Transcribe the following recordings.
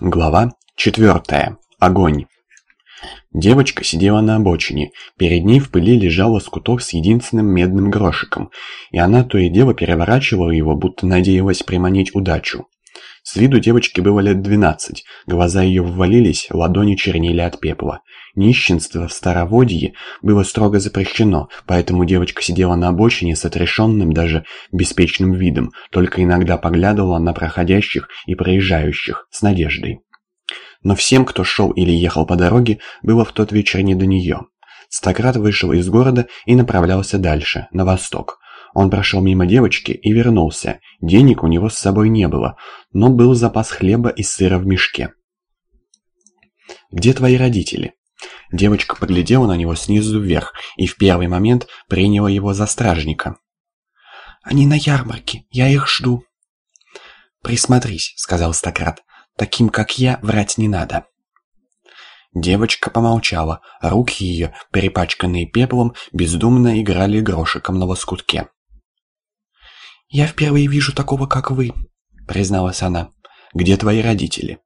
Глава 4. Огонь. Девочка сидела на обочине. Перед ней в пыли лежал лоскуток с единственным медным грошиком, и она то и дело переворачивала его, будто надеялась приманить удачу. С виду девочке было лет 12, глаза ее ввалились, ладони чернили от пепла. Нищенство в Староводье было строго запрещено, поэтому девочка сидела на обочине с отрешенным, даже беспечным видом, только иногда поглядывала на проходящих и проезжающих с надеждой. Но всем, кто шел или ехал по дороге, было в тот вечер не до нее. Стократ вышел из города и направлялся дальше, на восток. Он прошел мимо девочки и вернулся. Денег у него с собой не было, но был запас хлеба и сыра в мешке. «Где твои родители?» Девочка поглядела на него снизу вверх и в первый момент приняла его за стражника. «Они на ярмарке, я их жду». «Присмотрись», — сказал Стократ. «Таким, как я, врать не надо». Девочка помолчала, руки ее, перепачканные пеплом, бездумно играли грошиком на лоскутке. «Я впервые вижу такого, как вы», — призналась она. «Где твои родители?»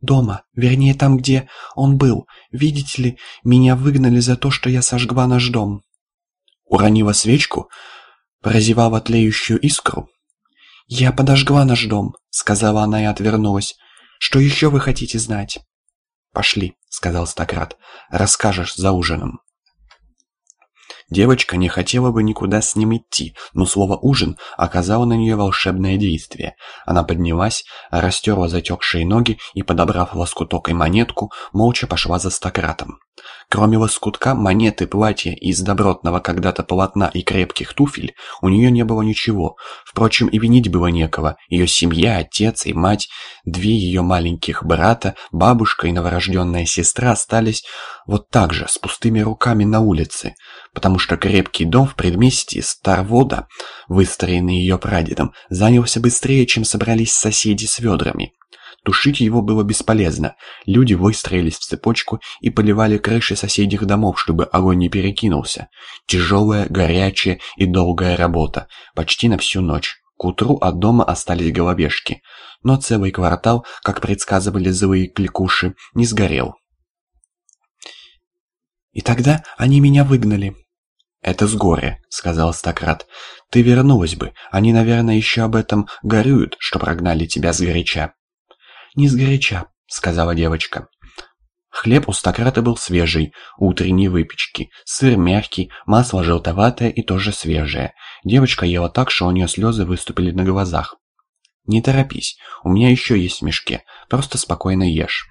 Дома, вернее там, где он был. Видите ли, меня выгнали за то, что я сожгла наш дом». Уронила свечку, прозевала тлеющую искру. «Я подожгла наш дом», — сказала она и отвернулась. «Что еще вы хотите знать?» «Пошли», — сказал Стократ. «Расскажешь за ужином». Девочка не хотела бы никуда с ним идти, но слово «ужин» оказало на нее волшебное действие. Она поднялась, растерла затекшие ноги и, подобрав лоскуток и монетку, молча пошла за стократом. Кроме лоскутка, монеты, платья из добротного когда-то полотна и крепких туфель, у нее не было ничего. Впрочем, и винить было некого. Ее семья, отец и мать, две ее маленьких брата, бабушка и новорожденная сестра остались вот так же, с пустыми руками на улице, потому что крепкий дом в предместье Старвода, выстроенный ее прадедом, занялся быстрее, чем собрались соседи с ведрами. Тушить его было бесполезно. Люди выстроились в цепочку и поливали крыши соседних домов, чтобы огонь не перекинулся. Тяжелая, горячая и долгая работа. Почти на всю ночь. К утру от дома остались головешки. Но целый квартал, как предсказывали злые кликуши, не сгорел. «И тогда они меня выгнали», «Это с горя», — сказал Стократ. «Ты вернулась бы. Они, наверное, еще об этом горюют, что прогнали тебя с горяча». «Не сгоряча», — сказала девочка. Хлеб у стократа был свежий, утренней выпечки, сыр мягкий, масло желтоватое и тоже свежее. Девочка ела так, что у нее слезы выступили на глазах. «Не торопись, у меня еще есть в мешке, просто спокойно ешь».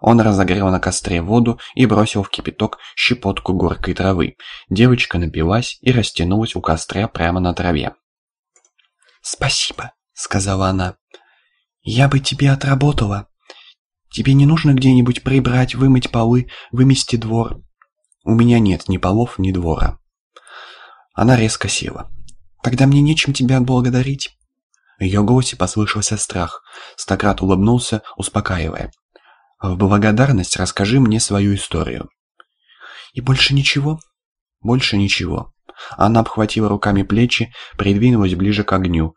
Он разогрел на костре воду и бросил в кипяток щепотку горькой травы. Девочка напилась и растянулась у костра прямо на траве. «Спасибо», — сказала она. «Я бы тебе отработала. Тебе не нужно где-нибудь прибрать, вымыть полы, вымести двор?» «У меня нет ни полов, ни двора». Она резко села. «Тогда мне нечем тебя отблагодарить». В ее голосе послышался страх. Стократ улыбнулся, успокаивая. «В благодарность расскажи мне свою историю». «И больше ничего?» «Больше ничего». Она обхватила руками плечи, придвинулась ближе к огню.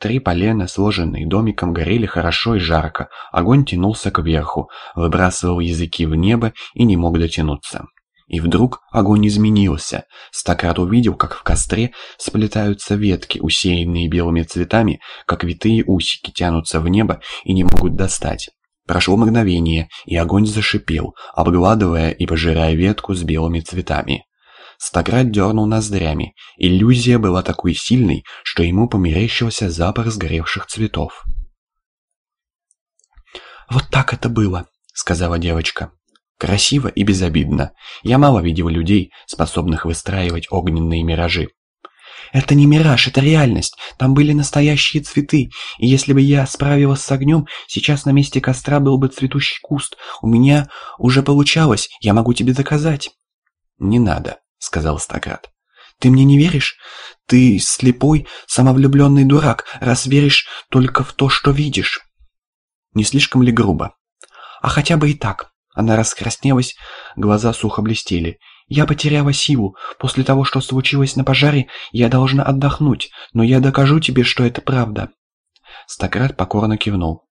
Три полена, сложенные домиком, горели хорошо и жарко. Огонь тянулся кверху, выбрасывал языки в небо и не мог дотянуться. И вдруг огонь изменился. Стократ увидел, как в костре сплетаются ветки, усеянные белыми цветами, как витые усики тянутся в небо и не могут достать. Прошло мгновение, и огонь зашипел, обгладывая и пожирая ветку с белыми цветами. Стократ дернул ноздрями. Иллюзия была такой сильной, что ему померещился запах сгоревших цветов. «Вот так это было», — сказала девочка. «Красиво и безобидно. Я мало видел людей, способных выстраивать огненные миражи». «Это не мираж, это реальность. Там были настоящие цветы. И если бы я справилась с огнем, сейчас на месте костра был бы цветущий куст. У меня уже получалось, я могу тебе доказать». «Не надо», — сказал Стократ. «Ты мне не веришь? Ты слепой, самовлюбленный дурак, раз веришь только в то, что видишь». «Не слишком ли грубо?» «А хотя бы и так». Она раскраснелась, глаза сухо блестели. «Я потеряла силу. После того, что случилось на пожаре, я должна отдохнуть, но я докажу тебе, что это правда». Стократ покорно кивнул.